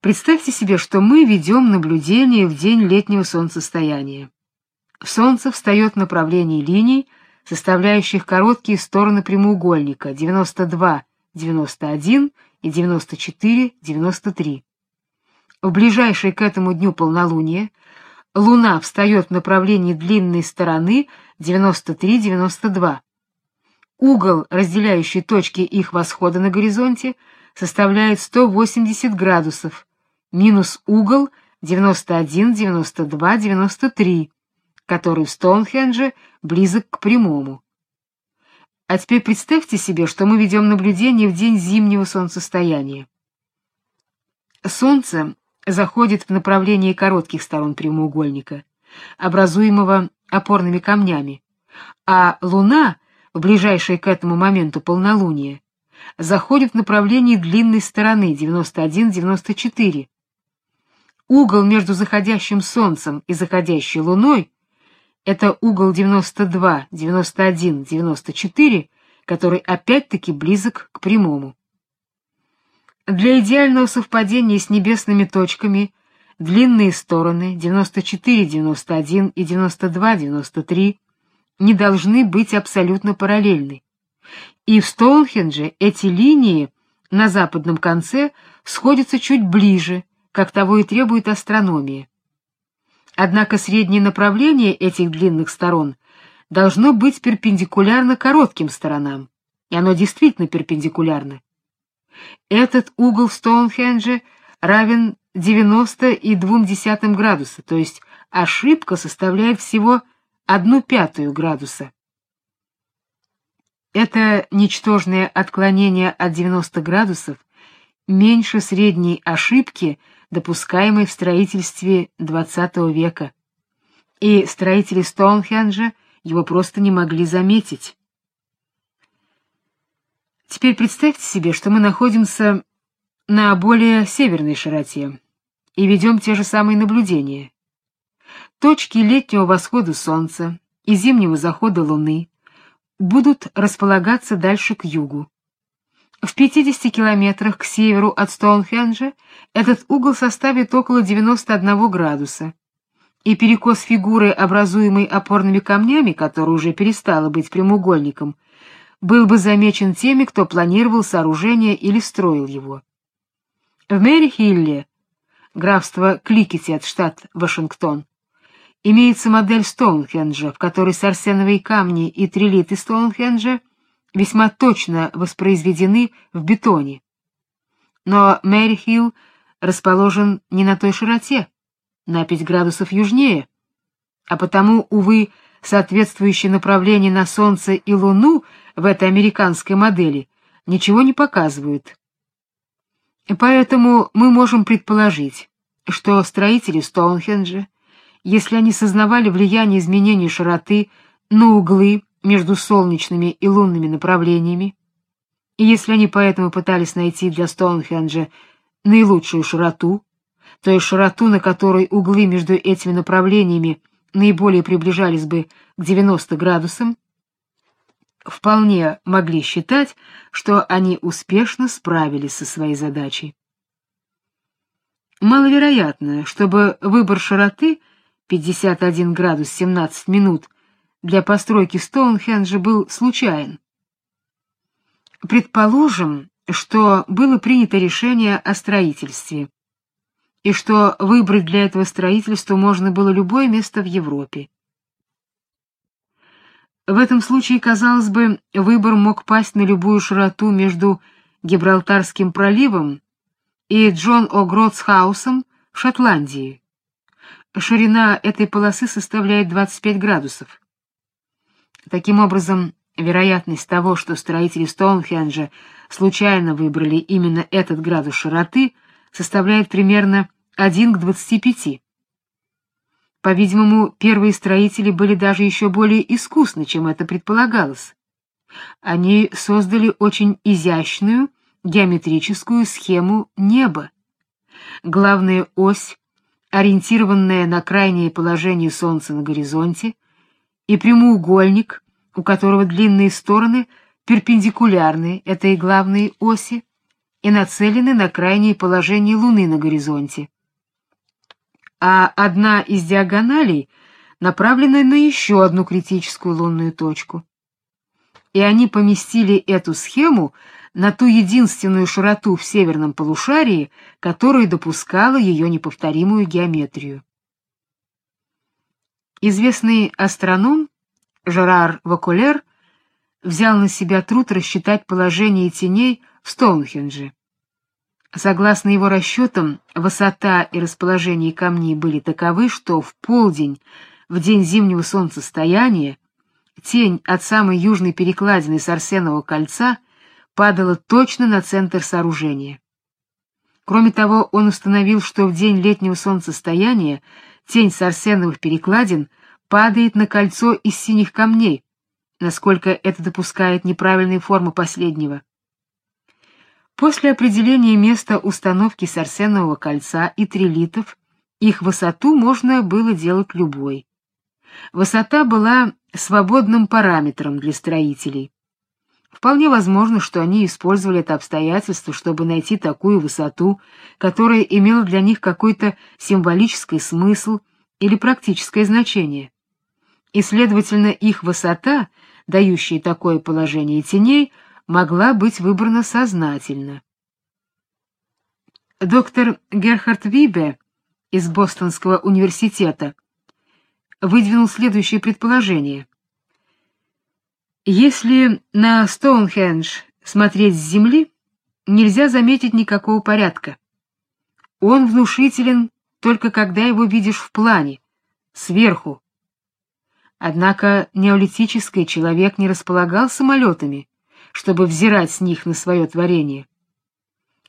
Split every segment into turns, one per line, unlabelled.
Представьте себе, что мы ведем наблюдение в день летнего солнцестояния. Солнце встает в направлении линий, составляющих короткие стороны прямоугольника 92, 91 и 94, 93. В ближайший к этому дню полнолуния Луна встает в направлении длинной стороны 93-92. Угол, разделяющий точки их восхода на горизонте, составляет 180 градусов, минус угол 91, 92, 93, который в Стоунхендже близок к прямому. А теперь представьте себе, что мы ведем наблюдение в день зимнего солнцестояния. Солнце заходит в направлении коротких сторон прямоугольника, образуемого опорными камнями, а Луна, в ближайшее к этому моменту полнолуние, заходит в направлении длинной стороны 91-94. Угол между заходящим солнцем и заходящей луной это угол 92, 91, 94, который опять-таки близок к прямому. Для идеального совпадения с небесными точками длинные стороны 94, 91 и 92, 93 не должны быть абсолютно параллельны. И в Стоунхендже эти линии на западном конце сходятся чуть ближе, как того и требует астрономия. Однако среднее направление этих длинных сторон должно быть перпендикулярно коротким сторонам, и оно действительно перпендикулярно. Этот угол Стоунхенджа равен 90,2 градуса, то есть ошибка составляет всего одну пятую градуса. Это ничтожное отклонение от 90 градусов меньше средней ошибки, допускаемой в строительстве XX века. И строители Стоунхенджа его просто не могли заметить. Теперь представьте себе, что мы находимся на более северной широте и ведем те же самые наблюдения. Точки летнего восхода солнца и зимнего захода луны будут располагаться дальше к югу. В 50 километрах к северу от Стоунхенджа этот угол составит около 91 градуса, и перекос фигуры, образуемой опорными камнями, которая уже перестала быть прямоугольником, был бы замечен теми, кто планировал сооружение или строил его. В Мэри-Хилле, графство Кликетет, штат Вашингтон, имеется модель Стоунхенджа, в которой сарсеновые камни и трилиты Стоунхенджа весьма точно воспроизведены в бетоне. Но Мэри-Хилл расположен не на той широте, на 5 градусов южнее, а потому, увы, соответствующее направление на Солнце и Луну в этой американской модели ничего не показывают. Поэтому мы можем предположить, что строители Стоунхенджа, если они сознавали влияние изменений широты на углы между солнечными и лунными направлениями, и если они поэтому пытались найти для Стоунхенджа наилучшую широту, то есть широту, на которой углы между этими направлениями наиболее приближались бы к 90 градусам, вполне могли считать, что они успешно справились со своей задачей. Маловероятно, чтобы выбор широты 51 градус 17 минут для постройки Стоунхенджа был случайен. Предположим, что было принято решение о строительстве, и что выбрать для этого строительства можно было любое место в Европе. В этом случае, казалось бы, выбор мог пасть на любую широту между Гибралтарским проливом и Джон О'Гротсхаусом в Шотландии. Ширина этой полосы составляет 25 градусов. Таким образом, вероятность того, что строители Стоунхенджа случайно выбрали именно этот градус широты, составляет примерно 1 к 25. По-видимому, первые строители были даже еще более искусны, чем это предполагалось. Они создали очень изящную геометрическую схему неба. Главная ось, ориентированная на крайнее положение Солнца на горизонте, и прямоугольник, у которого длинные стороны перпендикулярны этой главной оси, и нацелены на крайнее положение Луны на горизонте. А одна из диагоналей направлена на еще одну критическую лунную точку. И они поместили эту схему на ту единственную широту в северном полушарии, которая допускала ее неповторимую геометрию. Известный астроном Жерар Вакулер взял на себя труд рассчитать положение теней в Стоунхендже. Согласно его расчетам, высота и расположение камней были таковы, что в полдень, в день зимнего солнцестояния, тень от самой южной перекладины Сарсенового кольца падала точно на центр сооружения. Кроме того, он установил, что в день летнего солнцестояния тень Сарсеновых перекладин падает на кольцо из синих камней, насколько это допускает неправильная форма последнего. После определения места установки сарсенового кольца и трилитов их высоту можно было делать любой. Высота была свободным параметром для строителей. Вполне возможно, что они использовали это обстоятельство, чтобы найти такую высоту, которая имела для них какой-то символический смысл или практическое значение. И, следовательно, их высота, дающая такое положение теней, могла быть выбрана сознательно. Доктор Герхард Вибе из Бостонского университета выдвинул следующее предположение. Если на Стоунхендж смотреть с земли, нельзя заметить никакого порядка. Он внушителен только когда его видишь в плане, сверху. Однако неолитический человек не располагал самолетами, чтобы взирать с них на свое творение.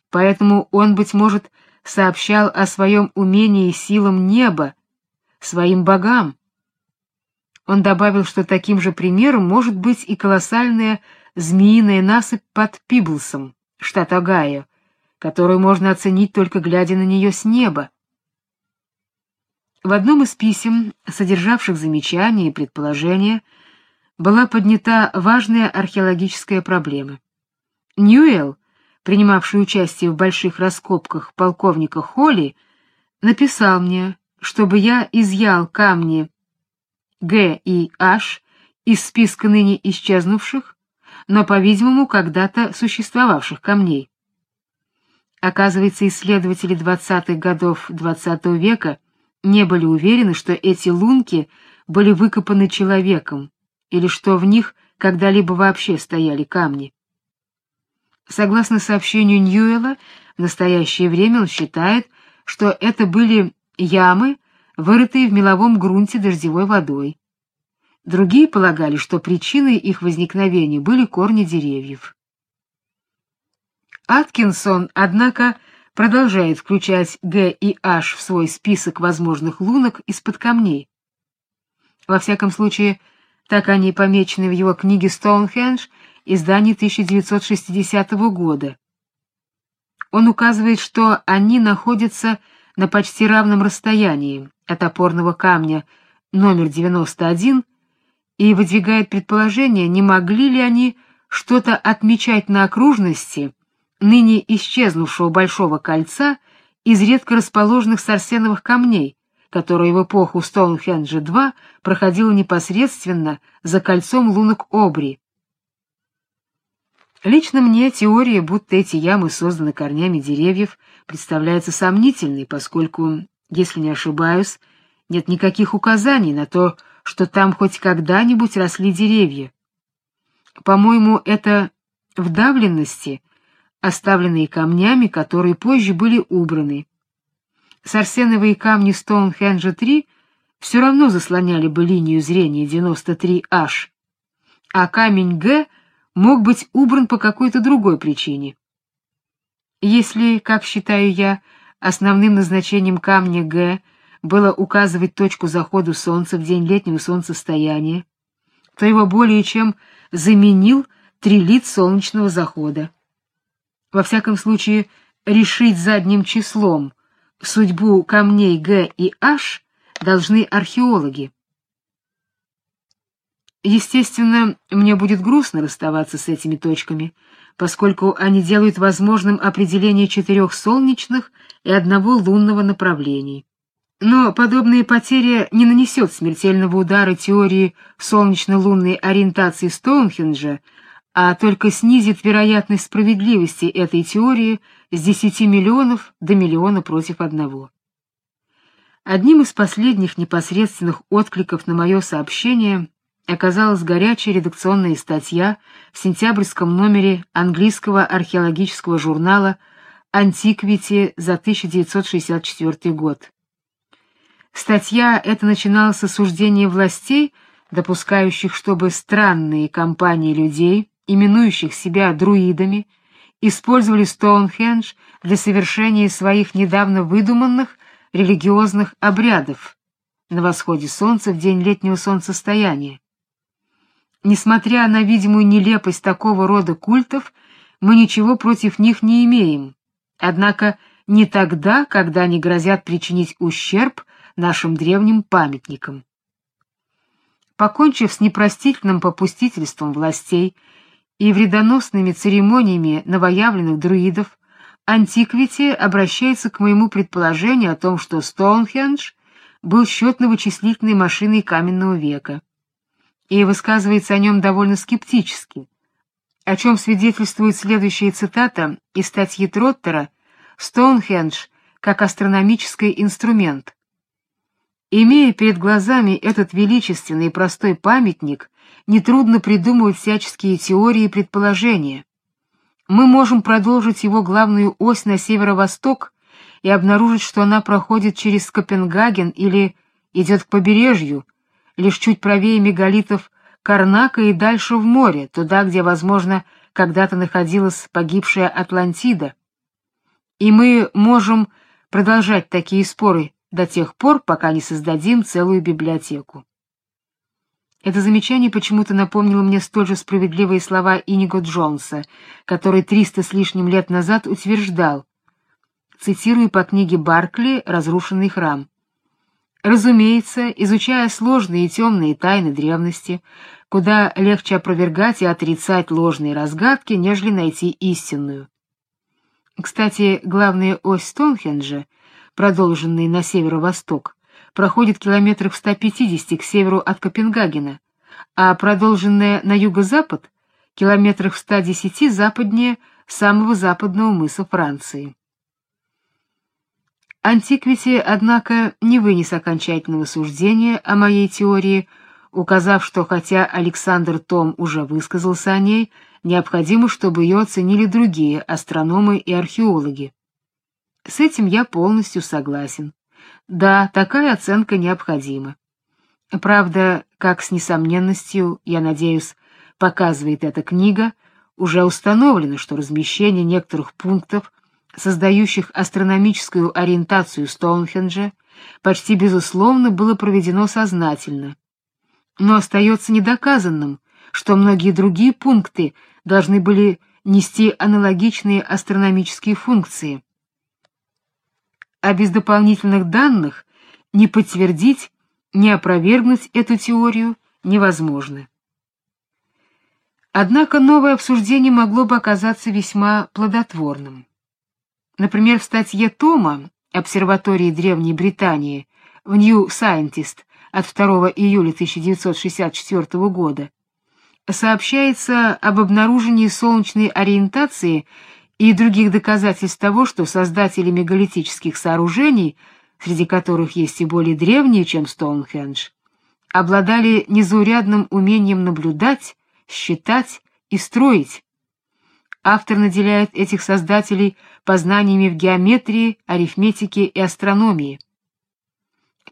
Поэтому он, быть может, сообщал о своем умении силам неба, своим богам. Он добавил, что таким же примером может быть и колоссальная змеиная насыпь под Пиблсом, штат Огайо, которую можно оценить только глядя на нее с неба. В одном из писем, содержавших замечания и предположения, была поднята важная археологическая проблема. Ньюэлл, принимавший участие в больших раскопках полковника Холли, написал мне, чтобы я изъял камни Г и H из списка ныне исчезнувших, но, по-видимому, когда-то существовавших камней. Оказывается, исследователи 20-х годов XX -го века не были уверены, что эти лунки были выкопаны человеком, или что в них когда-либо вообще стояли камни. Согласно сообщению Ньюэлла, в настоящее время он считает, что это были ямы, вырытые в меловом грунте дождевой водой. Другие полагали, что причиной их возникновения были корни деревьев. Аткинсон, однако, продолжает включать Г и H в свой список возможных лунок из-под камней. Во всяком случае, так они помечены в его книге Стоунхендж, издании 1960 года. Он указывает, что они находятся на почти равном расстоянии от опорного камня номер 91 и выдвигает предположение, не могли ли они что-то отмечать на окружности ныне исчезнувшего большого кольца из редко расположенных сарсеновых камней, которое в эпоху Стоунхенджа-2 проходило непосредственно за кольцом лунок Обри. Лично мне теория, будто эти ямы созданы корнями деревьев, представляется сомнительной, поскольку, если не ошибаюсь, нет никаких указаний на то, что там хоть когда-нибудь росли деревья. По-моему, это вдавленности, оставленные камнями, которые позже были убраны. Сарсеновые камни Стоунхенджа-3 все равно заслоняли бы линию зрения 93H, а камень Г мог быть убран по какой-то другой причине. Если, как считаю я, основным назначением камня Г было указывать точку захода солнца в день летнего солнцестояния, то его более чем заменил трилит солнечного захода. Во всяком случае, решить задним числом судьбу камней Г и H должны археологи. Естественно, мне будет грустно расставаться с этими точками, поскольку они делают возможным определение четырех солнечных и одного лунного направлений. Но подобная потеря не нанесет смертельного удара теории солнечно-лунной ориентации Стоунхенджа, а только снизит вероятность справедливости этой теории с 10 миллионов до миллиона против одного. Одним из последних непосредственных откликов на мое сообщение оказалась горячая редакционная статья в сентябрьском номере английского археологического журнала «Антиквити» за 1964 год. Статья эта начиналась с осуждения властей, допускающих, чтобы странные компании людей, именующих себя друидами, использовали Стоунхендж для совершения своих недавно выдуманных религиозных обрядов на восходе солнца в день летнего солнцестояния. Несмотря на видимую нелепость такого рода культов, мы ничего против них не имеем. Однако не тогда, когда они грозят причинить ущерб нашим древним памятникам. Покончив с непростительным попустительством властей и вредоносными церемониями новоявленных друидов, Антиквити обращается к моему предположению о том, что Стоунхендж был счетно-вычислительной машиной каменного века, и высказывается о нем довольно скептически, о чем свидетельствует следующая цитата из статьи Троттера «Стоунхендж как астрономический инструмент». Имея перед глазами этот величественный и простой памятник, нетрудно придумывать всяческие теории и предположения. Мы можем продолжить его главную ось на северо-восток и обнаружить, что она проходит через Копенгаген или идет к побережью, лишь чуть правее мегалитов Карнака и дальше в море, туда, где, возможно, когда-то находилась погибшая Атлантида. И мы можем продолжать такие споры до тех пор, пока не создадим целую библиотеку. Это замечание почему-то напомнило мне столь же справедливые слова Иниго Джонса, который триста с лишним лет назад утверждал, цитирую по книге Баркли «Разрушенный храм». Разумеется, изучая сложные и темные тайны древности, куда легче опровергать и отрицать ложные разгадки, нежели найти истинную. Кстати, главная ось Стоунхенджа — продолженный на северо-восток, проходит километров в 150 к северу от Копенгагена, а продолженная на юго-запад километрах в 110 западнее самого западного мыса Франции. Антиквити, однако, не вынес окончательного суждения о моей теории, указав, что хотя Александр Том уже высказался о ней, необходимо, чтобы ее оценили другие астрономы и археологи. С этим я полностью согласен. Да, такая оценка необходима. Правда, как с несомненностью, я надеюсь, показывает эта книга, уже установлено, что размещение некоторых пунктов, создающих астрономическую ориентацию Стоунхенджа, почти безусловно было проведено сознательно. Но остается недоказанным, что многие другие пункты должны были нести аналогичные астрономические функции а без дополнительных данных не подтвердить, не опровергнуть эту теорию невозможно. Однако новое обсуждение могло бы оказаться весьма плодотворным. Например, в статье Тома обсерватории Древней Британии в New Scientist от 2 июля 1964 года сообщается об обнаружении солнечной ориентации и других доказательств того, что создатели мегалитических сооружений, среди которых есть и более древние, чем Стоунхендж, обладали незаурядным умением наблюдать, считать и строить. Автор наделяет этих создателей познаниями в геометрии, арифметике и астрономии.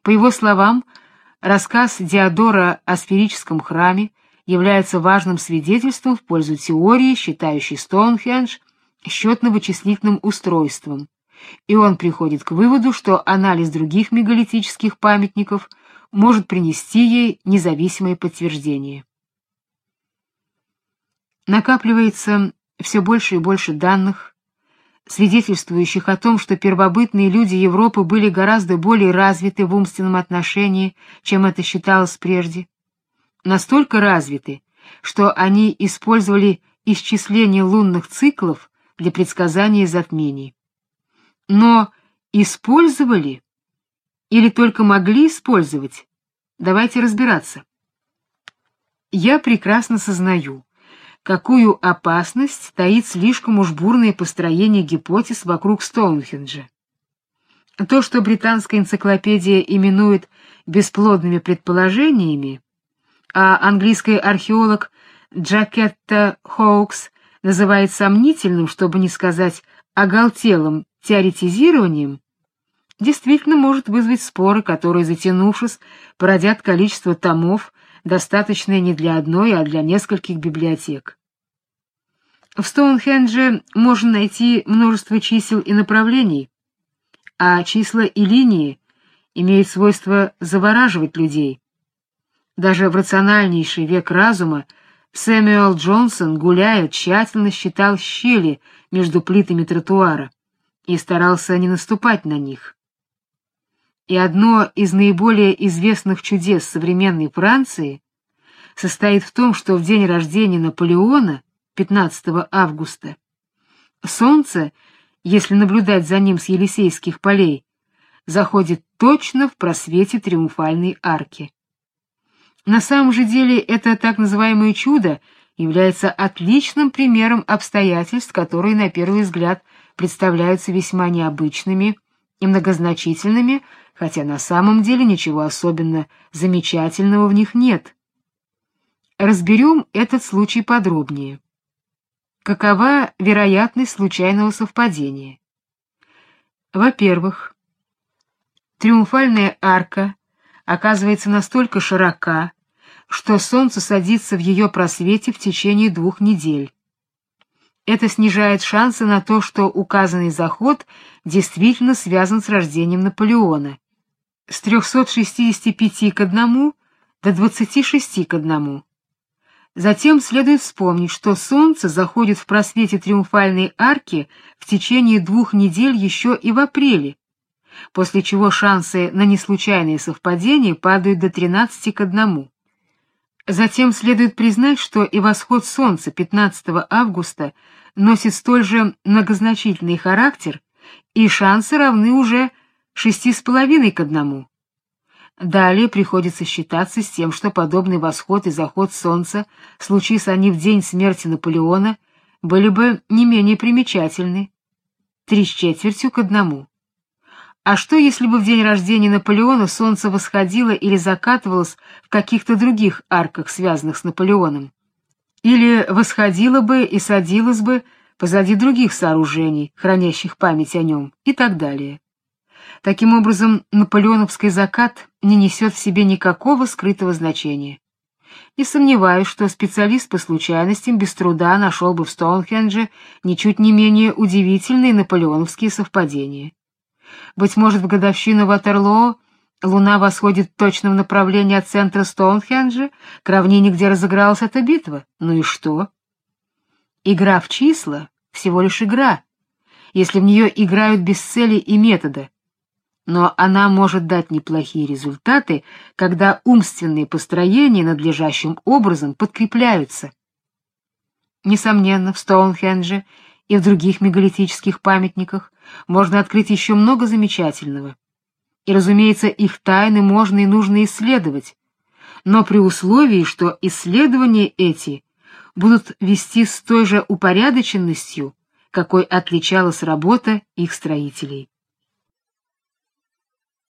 По его словам, рассказ Диодора о сферическом храме является важным свидетельством в пользу теории, считающей Стоунхендж счетно-вычислительным устройством, и он приходит к выводу, что анализ других мегалитических памятников может принести ей независимое подтверждение. Накапливается все больше и больше данных, свидетельствующих о том, что первобытные люди Европы были гораздо более развиты в умственном отношении, чем это считалось прежде. Настолько развиты, что они использовали исчисление лунных циклов для предсказания затмений. Но использовали или только могли использовать? Давайте разбираться. Я прекрасно сознаю, какую опасность таит слишком уж бурное построение гипотез вокруг Стоунхенджа. То, что британская энциклопедия именует бесплодными предположениями, а английский археолог Джакетта Хоукс называет сомнительным, чтобы не сказать оголтелым теоретизированием, действительно может вызвать споры, которые, затянувшись, породят количество томов, достаточное не для одной, а для нескольких библиотек. В Стоунхендже можно найти множество чисел и направлений, а числа и линии имеют свойство завораживать людей. Даже в рациональнейший век разума Сэмюэл Джонсон, гуляя, тщательно считал щели между плитами тротуара и старался не наступать на них. И одно из наиболее известных чудес современной Франции состоит в том, что в день рождения Наполеона, 15 августа, солнце, если наблюдать за ним с Елисейских полей, заходит точно в просвете триумфальной арки. На самом же деле это так называемое чудо является отличным примером обстоятельств, которые на первый взгляд представляются весьма необычными и многозначительными, хотя на самом деле ничего особенно замечательного в них нет. Разберем этот случай подробнее. Какова вероятность случайного совпадения? Во-первых, триумфальная арка оказывается настолько широка, что солнце садится в ее просвете в течение двух недель. Это снижает шансы на то, что указанный заход действительно связан с рождением Наполеона. С 365 к 1 до 26 к 1. Затем следует вспомнить, что солнце заходит в просвете триумфальной арки в течение двух недель еще и в апреле, после чего шансы на неслучайные совпадения падают до 13 к 1. Затем следует признать, что и восход солнца 15 августа носит столь же многозначительный характер, и шансы равны уже шести с половиной к одному. Далее приходится считаться с тем, что подобный восход и заход солнца, случись они в день смерти Наполеона, были бы не менее примечательны. Три с четвертью к одному. А что, если бы в день рождения Наполеона солнце восходило или закатывалось в каких-то других арках, связанных с Наполеоном? Или восходила бы и садилась бы позади других сооружений, хранящих память о нем, и так далее. Таким образом, наполеоновский закат не несет в себе никакого скрытого значения. Не сомневаюсь, что специалист по случайностям без труда нашел бы в Стоунхендже ничуть не менее удивительные наполеоновские совпадения. Быть может, в годовщину Ватерлоо Луна восходит точно в направлении от центра Стоунхенджа к равнине, где разыгралась эта битва. Ну и что? Игра в числа — всего лишь игра, если в нее играют без цели и метода. Но она может дать неплохие результаты, когда умственные построения надлежащим образом подкрепляются. Несомненно, в Стоунхендже и в других мегалитических памятниках можно открыть еще много замечательного и, разумеется, их тайны можно и нужно исследовать, но при условии, что исследования эти будут вести с той же упорядоченностью, какой отличалась работа их строителей.